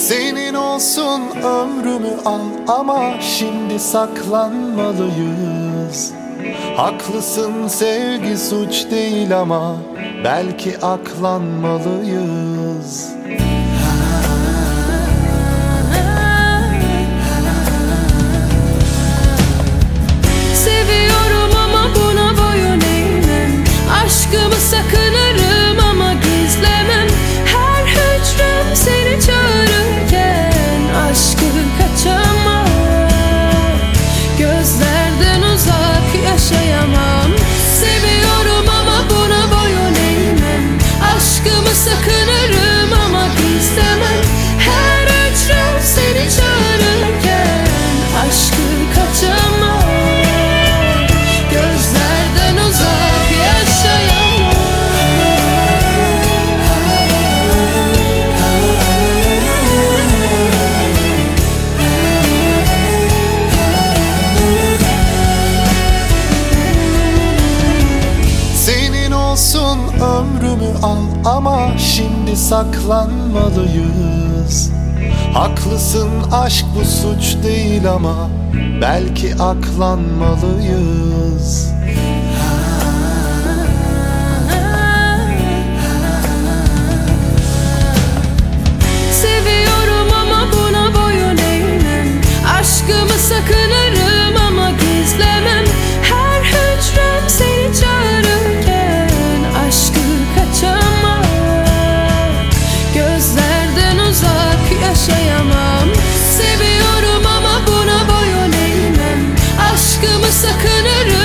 Senin olsun ömrümü al ama şimdi saklanmalıyız. Haklısın sevgi suç değil ama belki aklanmalıyız olsun ömrümü al ama şimdi saklanmalıyız. Haklısın aşk bu suç değil ama belki aklanmalıyız sakınırım.